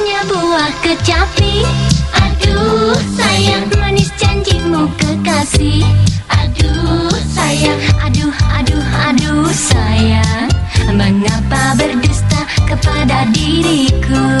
Manisnya buah kecapi. Aduh sayang. Manis janjimu kekasih. Aduh sayang. Aduh aduh aduh sayang. Mengapa berdusta kepada diriku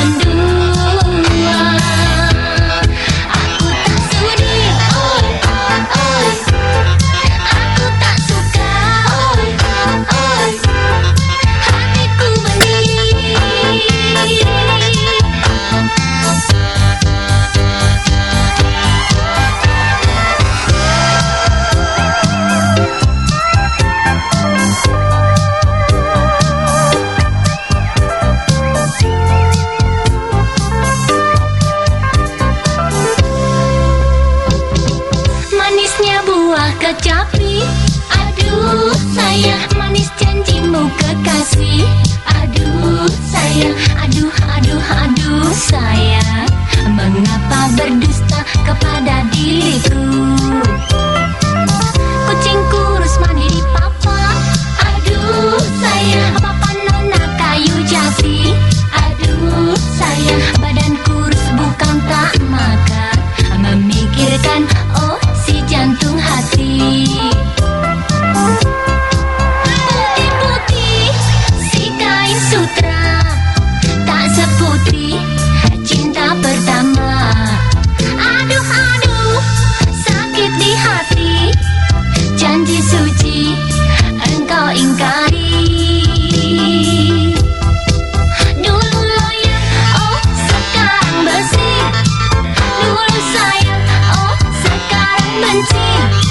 rindu kecapi Aduh sayang Manis janjimu kekasih. Aduh sayang Aduh aduh aduh sayang. Mengapa berdusta kepada diriku nanti